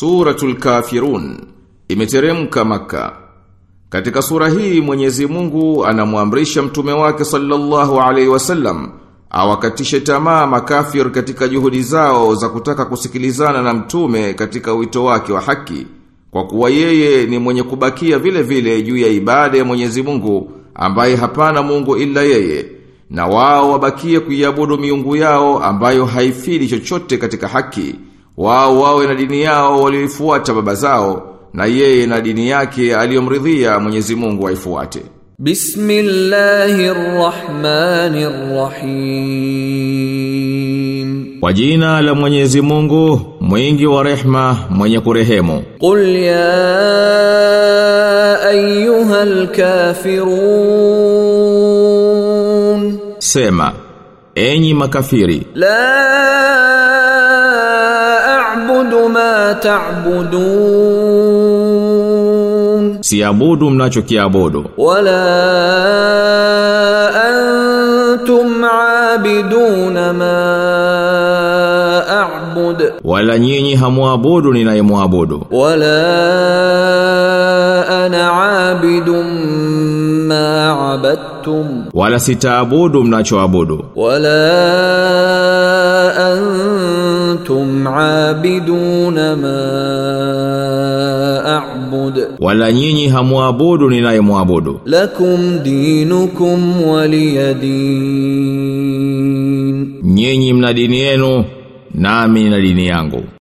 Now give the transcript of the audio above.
Suratul Kafirun imeteremka maka. Katika sura hii Mwenyezi Mungu anamwamrisha mtume wake sallallahu alaihi wasallam awakatishe tamaa makafir katika juhudi zao za kutaka kusikilizana na mtume katika wito wake wa haki kwa kuwa yeye ni mwenye kubakia vile vile juu ya ibada ya Mwenyezi Mungu ambaye hapana Mungu ila yeye na wao wabakie kuiabudu miungu yao ambayo haifidi chochote katika haki wao wawe na dini yao walioifuata baba zao na yeye na dini yake aliyomridhia Mwenyezi Mungu aifuate. Bismillahirrahmanirrahim. Kwa jina la Mwenyezi Mungu, mwingi wa rehma, mwenye kurehemu. Qul ya ayyuhal kafirun. Sema, enyi makafiri, La تعبدون. سيعبدوا مناچو كيعبدوا ولا أنتم عابدون ما اعبد. ولا نيني حموعبدوا نيناي معبدوا ولا أنا عابد ما عبدت عبدتم wala sitaabudu mnachoabudu, ولا أنتم عابدون ما أعبد wala nyinyi hamuabudu ninayemwabudu. لكم دينكم ولي دين Nyinyi mna dini yenu, nami na dini yangu.